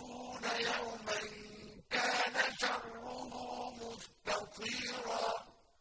يَخْفُونَ